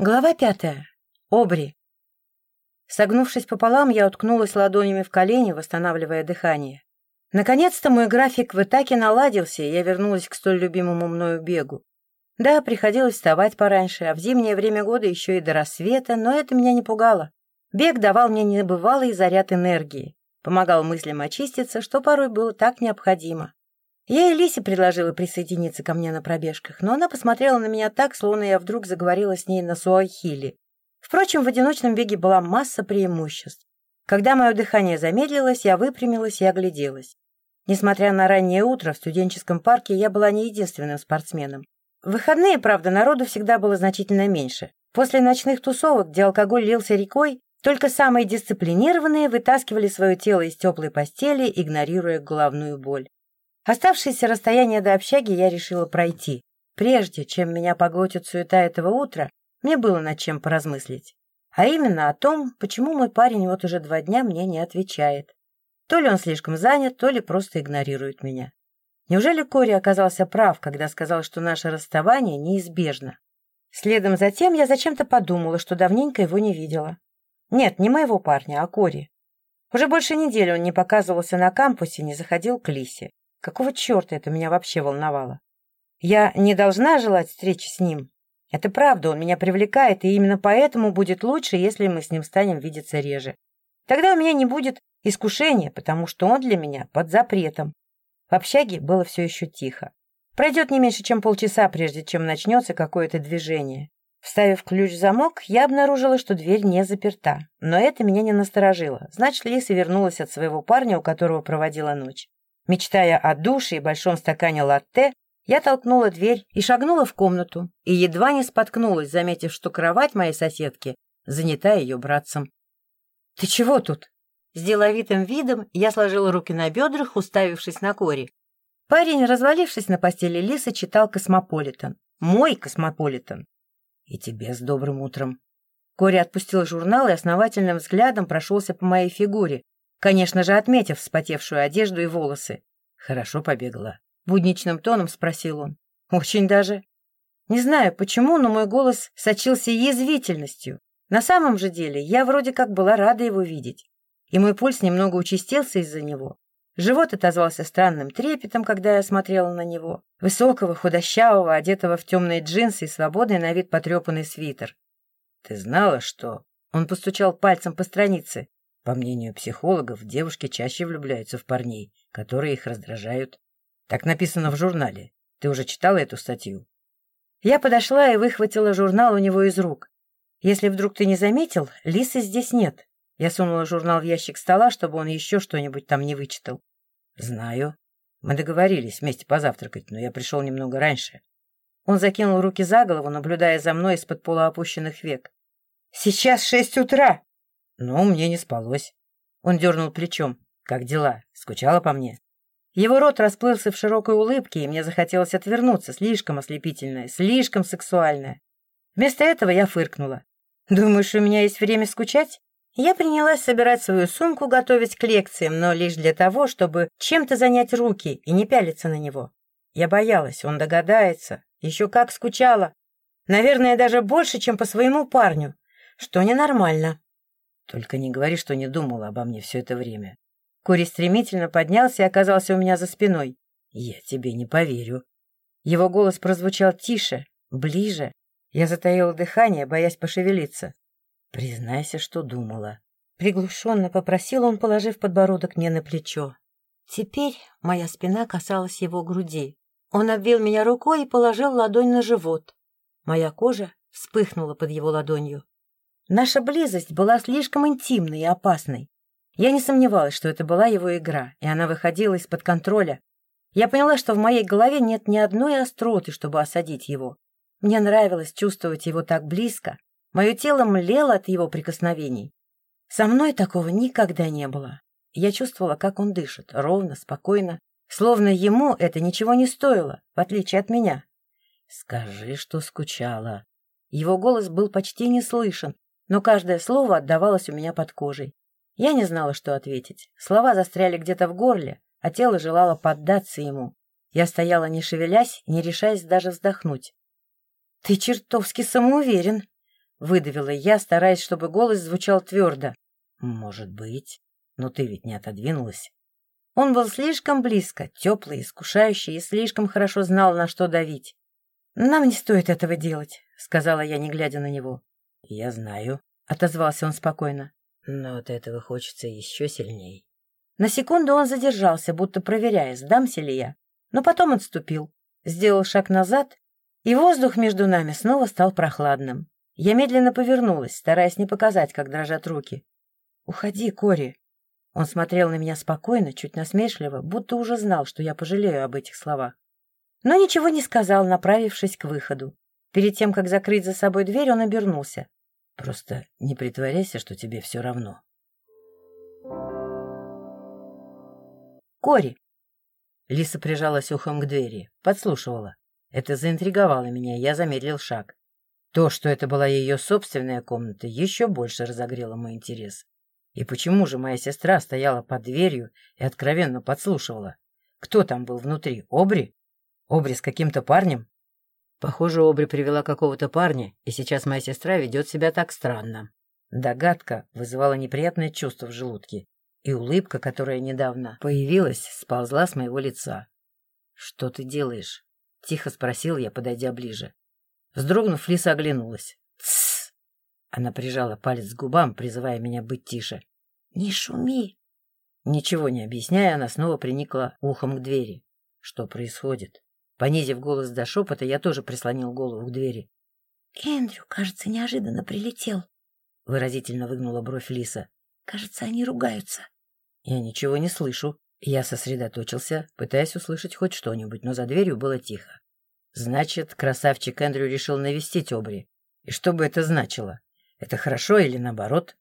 Глава пятая. Обри. Согнувшись пополам, я уткнулась ладонями в колени, восстанавливая дыхание. Наконец-то мой график в Итаке наладился, и я вернулась к столь любимому мною бегу. Да, приходилось вставать пораньше, а в зимнее время года еще и до рассвета, но это меня не пугало. Бег давал мне небывалый заряд энергии, помогал мыслям очиститься, что порой было так необходимо. Я и Лисе предложила присоединиться ко мне на пробежках, но она посмотрела на меня так, словно я вдруг заговорила с ней на суахили. Впрочем, в одиночном беге была масса преимуществ. Когда мое дыхание замедлилось, я выпрямилась и огляделась. Несмотря на раннее утро в студенческом парке, я была не единственным спортсменом. В выходные, правда, народу всегда было значительно меньше. После ночных тусовок, где алкоголь лился рекой, только самые дисциплинированные вытаскивали свое тело из теплой постели, игнорируя головную боль. Оставшееся расстояние до общаги я решила пройти. Прежде, чем меня поглотит суета этого утра, мне было над чем поразмыслить. А именно о том, почему мой парень вот уже два дня мне не отвечает. То ли он слишком занят, то ли просто игнорирует меня. Неужели Кори оказался прав, когда сказал, что наше расставание неизбежно? Следом за тем я зачем-то подумала, что давненько его не видела. Нет, не моего парня, а Кори. Уже больше недели он не показывался на кампусе, не заходил к Лисе. Какого черта это меня вообще волновало? Я не должна желать встречи с ним. Это правда, он меня привлекает, и именно поэтому будет лучше, если мы с ним станем видеться реже. Тогда у меня не будет искушения, потому что он для меня под запретом. В общаге было все еще тихо. Пройдет не меньше, чем полчаса, прежде чем начнется какое-то движение. Вставив ключ в замок, я обнаружила, что дверь не заперта. Но это меня не насторожило. Значит, Лиса вернулась от своего парня, у которого проводила ночь. Мечтая о душе и большом стакане латте, я толкнула дверь и шагнула в комнату, и едва не споткнулась, заметив, что кровать моей соседки занята ее братцем. «Ты чего тут?» С деловитым видом я сложила руки на бедрах, уставившись на Кори. Парень, развалившись на постели Лисы, читал «Космополитен». Мой «Космополитен». «И тебе с добрым утром». Кори опустил журнал и основательным взглядом прошелся по моей фигуре, конечно же, отметив вспотевшую одежду и волосы. «Хорошо побегала», — будничным тоном спросил он. «Очень даже». Не знаю почему, но мой голос сочился язвительностью. На самом же деле я вроде как была рада его видеть. И мой пульс немного участился из-за него. Живот отозвался странным трепетом, когда я смотрела на него. Высокого, худощавого, одетого в темные джинсы и свободный на вид потрепанный свитер. «Ты знала, что...» Он постучал пальцем по странице. По мнению психологов, девушки чаще влюбляются в парней, которые их раздражают. Так написано в журнале. Ты уже читала эту статью? Я подошла и выхватила журнал у него из рук. Если вдруг ты не заметил, Лисы здесь нет. Я сунула журнал в ящик стола, чтобы он еще что-нибудь там не вычитал. Знаю. Мы договорились вместе позавтракать, но я пришел немного раньше. Он закинул руки за голову, наблюдая за мной из-под полуопущенных век. «Сейчас шесть утра!» Но мне не спалось. Он дернул плечом. «Как дела? Скучала по мне?» Его рот расплылся в широкой улыбке, и мне захотелось отвернуться, слишком ослепительное, слишком сексуальное. Вместо этого я фыркнула. «Думаешь, у меня есть время скучать?» Я принялась собирать свою сумку, готовить к лекциям, но лишь для того, чтобы чем-то занять руки и не пялиться на него. Я боялась, он догадается. Еще как скучала. Наверное, даже больше, чем по своему парню, что ненормально. Только не говори, что не думала обо мне все это время. Кори стремительно поднялся и оказался у меня за спиной. Я тебе не поверю. Его голос прозвучал тише, ближе. Я затаила дыхание, боясь пошевелиться. Признайся, что думала. Приглушенно попросил он, положив подбородок мне на плечо. Теперь моя спина касалась его груди. Он обвил меня рукой и положил ладонь на живот. Моя кожа вспыхнула под его ладонью. Наша близость была слишком интимной и опасной. Я не сомневалась, что это была его игра, и она выходила из-под контроля. Я поняла, что в моей голове нет ни одной остроты, чтобы осадить его. Мне нравилось чувствовать его так близко. Мое тело млело от его прикосновений. Со мной такого никогда не было. Я чувствовала, как он дышит, ровно, спокойно, словно ему это ничего не стоило, в отличие от меня. «Скажи, что скучала». Его голос был почти не слышен, но каждое слово отдавалось у меня под кожей. Я не знала, что ответить. Слова застряли где-то в горле, а тело желало поддаться ему. Я стояла, не шевелясь, не решаясь даже вздохнуть. — Ты чертовски самоуверен. — выдавила я, стараясь, чтобы голос звучал твердо. «Может быть. Но ты ведь не отодвинулась». Он был слишком близко, теплый, искушающий и слишком хорошо знал, на что давить. «Нам не стоит этого делать», — сказала я, не глядя на него. «Я знаю», — отозвался он спокойно. «Но от этого хочется еще сильней». На секунду он задержался, будто проверяя, сдамся ли я, но потом отступил, сделал шаг назад, и воздух между нами снова стал прохладным. Я медленно повернулась, стараясь не показать, как дрожат руки. «Уходи, Кори!» Он смотрел на меня спокойно, чуть насмешливо, будто уже знал, что я пожалею об этих словах. Но ничего не сказал, направившись к выходу. Перед тем, как закрыть за собой дверь, он обернулся. «Просто не притворяйся, что тебе все равно». «Кори!» Лиса прижалась ухом к двери, подслушивала. Это заинтриговало меня, я замедлил шаг. То, что это была ее собственная комната, еще больше разогрело мой интерес. И почему же моя сестра стояла под дверью и откровенно подслушивала? Кто там был внутри? Обри? Обри с каким-то парнем? Похоже, Обри привела какого-то парня, и сейчас моя сестра ведет себя так странно. Догадка вызывала неприятное чувство в желудке, и улыбка, которая недавно появилась, сползла с моего лица. «Что ты делаешь?» — тихо спросил я, подойдя ближе. Вздрогнув, Лиса оглянулась. «Тссс!» Она прижала палец к губам, призывая меня быть тише. «Не шуми!» Ничего не объясняя, она снова приникла ухом к двери. Что происходит? Понизив голос до шепота, я тоже прислонил голову к двери. «Эндрю, кажется, неожиданно прилетел», — выразительно выгнула бровь Лиса. «Кажется, они ругаются». «Я ничего не слышу». Я сосредоточился, пытаясь услышать хоть что-нибудь, но за дверью было тихо. Значит, красавчик Эндрю решил навестить Обри. И что бы это значило? Это хорошо или наоборот?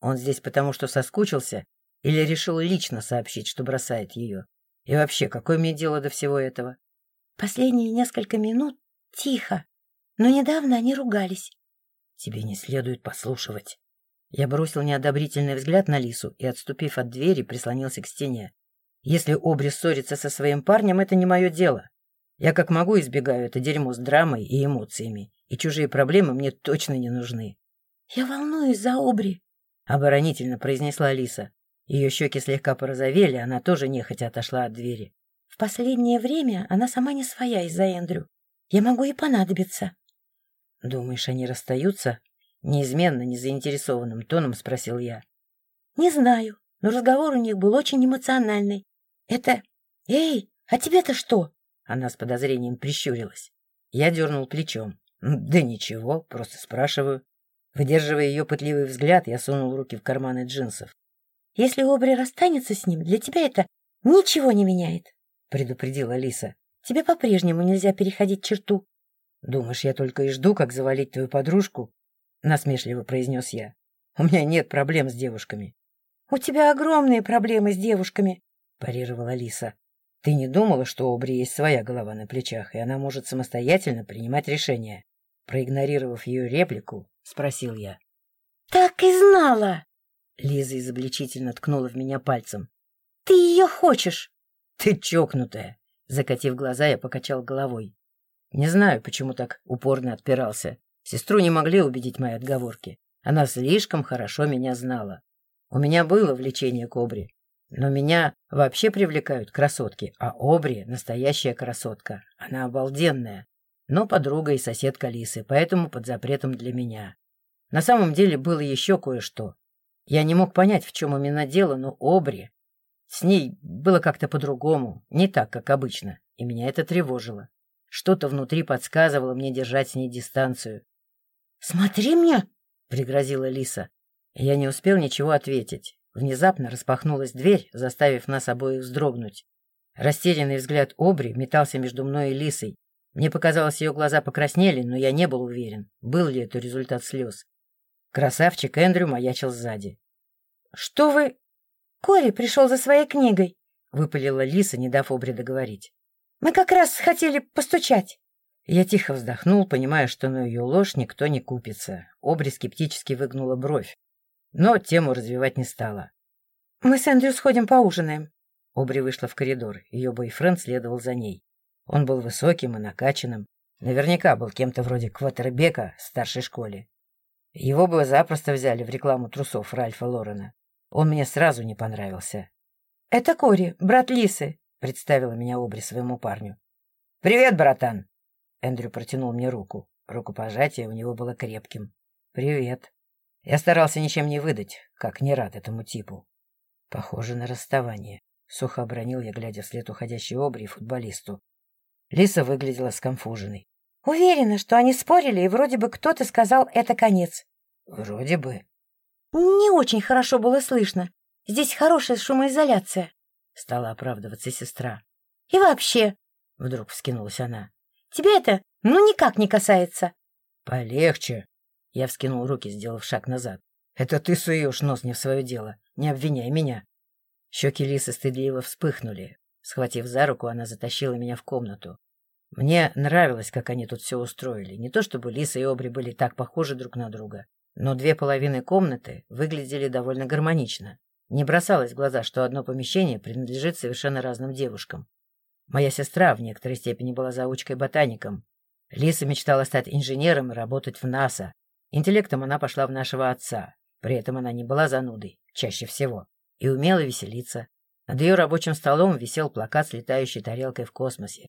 Он здесь потому, что соскучился? Или решил лично сообщить, что бросает ее? И вообще, какое мне дело до всего этого? Последние несколько минут тихо, но недавно они ругались. Тебе не следует послушивать. Я бросил неодобрительный взгляд на Лису и, отступив от двери, прислонился к стене. Если Обри ссорится со своим парнем, это не мое дело. Я как могу избегаю это дерьмо с драмой и эмоциями, и чужие проблемы мне точно не нужны. — Я волнуюсь за Обри, — оборонительно произнесла Лиса. Ее щеки слегка порозовели, она тоже нехотя отошла от двери. — В последнее время она сама не своя из-за Эндрю. Я могу и понадобиться. — Думаешь, они расстаются? — неизменно незаинтересованным тоном спросил я. — Не знаю, но разговор у них был очень эмоциональный. Это... Эй, а тебе-то что? Она с подозрением прищурилась. Я дернул плечом. Да ничего, просто спрашиваю. Выдерживая ее пытливый взгляд, я сунул руки в карманы джинсов. Если Обри расстанется с ним, для тебя это ничего не меняет, — предупредила Лиса. Тебе по-прежнему нельзя переходить черту. — Думаешь, я только и жду, как завалить твою подружку? — насмешливо произнес я. — У меня нет проблем с девушками. — У тебя огромные проблемы с девушками, — парировала Лиса. — Ты не думала, что у Обри есть своя голова на плечах, и она может самостоятельно принимать решения? Проигнорировав ее реплику, спросил я. — Так и знала! Лиза изобличительно ткнула в меня пальцем. — Ты ее хочешь? — Ты чокнутая! Закатив глаза, я покачал головой. Не знаю, почему так упорно отпирался. Сестру не могли убедить мои отговорки. Она слишком хорошо меня знала. У меня было влечение к Обри, но меня вообще привлекают красотки, а Обри — настоящая красотка. Она обалденная, но подруга и соседка Лисы, поэтому под запретом для меня. На самом деле было еще кое-что. Я не мог понять, в чем именно дело, но Обри... С ней было как-то по-другому, не так, как обычно, и меня это тревожило. Что-то внутри подсказывало мне держать с ней дистанцию. — Смотри мне! — пригрозила Лиса. Я не успел ничего ответить. Внезапно распахнулась дверь, заставив нас обоих вздрогнуть. Растерянный взгляд Обри метался между мной и Лисой. Мне показалось, ее глаза покраснели, но я не был уверен, был ли это результат слез. Красавчик Эндрю маячил сзади. — Что вы... — Кори пришел за своей книгой, — выпалила Лиса, не дав Обри договорить. — Мы как раз хотели постучать. Я тихо вздохнул, понимая, что на ее ложь никто не купится. Обри скептически выгнула бровь но тему развивать не стала. — Мы с Эндрю сходим поужинаем. Обри вышла в коридор, ее бойфренд следовал за ней. Он был высоким и накачанным, наверняка был кем-то вроде Кватербека в старшей школе. Его бы запросто взяли в рекламу трусов Ральфа Лорена. Он мне сразу не понравился. — Это Кори, брат Лисы, — представила меня Обри своему парню. — Привет, братан! Эндрю протянул мне руку. Рукопожатие у него было крепким. — Привет. Я старался ничем не выдать, как не рад этому типу. Похоже на расставание. Сухо обронил я, глядя вслед уходящей Обри и футболисту. Лиса выглядела скомфуженной. — Уверена, что они спорили, и вроде бы кто-то сказал «это конец». — Вроде бы. — Не очень хорошо было слышно. Здесь хорошая шумоизоляция. — стала оправдываться сестра. — И вообще, — вдруг вскинулась она, — тебя это ну никак не касается. — Полегче. Я вскинул руки, сделав шаг назад. — Это ты суешь нос не в свое дело. Не обвиняй меня. Щеки Лисы стыдливо вспыхнули. Схватив за руку, она затащила меня в комнату. Мне нравилось, как они тут все устроили. Не то чтобы Лиса и Обри были так похожи друг на друга, но две половины комнаты выглядели довольно гармонично. Не бросалось в глаза, что одно помещение принадлежит совершенно разным девушкам. Моя сестра в некоторой степени была заучкой-ботаником. Лиса мечтала стать инженером и работать в НАСА. Интеллектом она пошла в нашего отца. При этом она не была занудой, чаще всего, и умела веселиться. Над ее рабочим столом висел плакат с летающей тарелкой в космосе,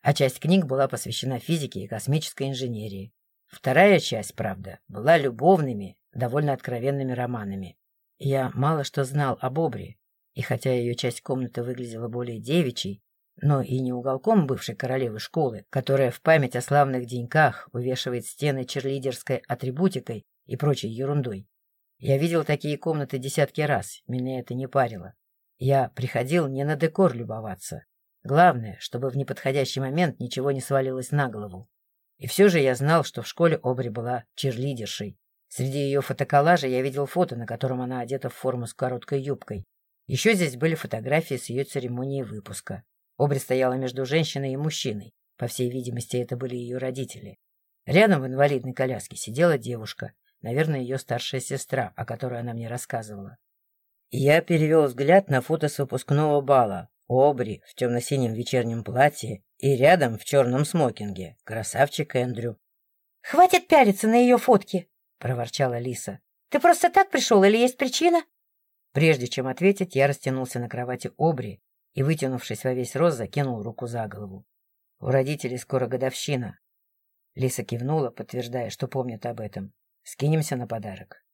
а часть книг была посвящена физике и космической инженерии. Вторая часть, правда, была любовными, довольно откровенными романами. Я мало что знал об Обри, и хотя ее часть комнаты выглядела более девичьей, но и не уголком бывшей королевы школы, которая в память о славных деньках увешивает стены черлидерской атрибутикой и прочей ерундой. Я видел такие комнаты десятки раз, меня это не парило. Я приходил не на декор любоваться. Главное, чтобы в неподходящий момент ничего не свалилось на голову. И все же я знал, что в школе Обри была черлидершей. Среди ее фотоколлажа я видел фото, на котором она одета в форму с короткой юбкой. Еще здесь были фотографии с ее церемонии выпуска. Обри стояла между женщиной и мужчиной. По всей видимости, это были ее родители. Рядом в инвалидной коляске сидела девушка, наверное, ее старшая сестра, о которой она мне рассказывала. Я перевел взгляд на фото с выпускного бала. Обри в темно-синем вечернем платье и рядом в черном смокинге. Красавчик Эндрю. — Хватит пялиться на ее фотки! — проворчала Лиса. — Ты просто так пришел или есть причина? Прежде чем ответить, я растянулся на кровати Обри и, вытянувшись во весь рост, закинул руку за голову. У родителей скоро годовщина. Лиса кивнула, подтверждая, что помнит об этом. Скинемся на подарок.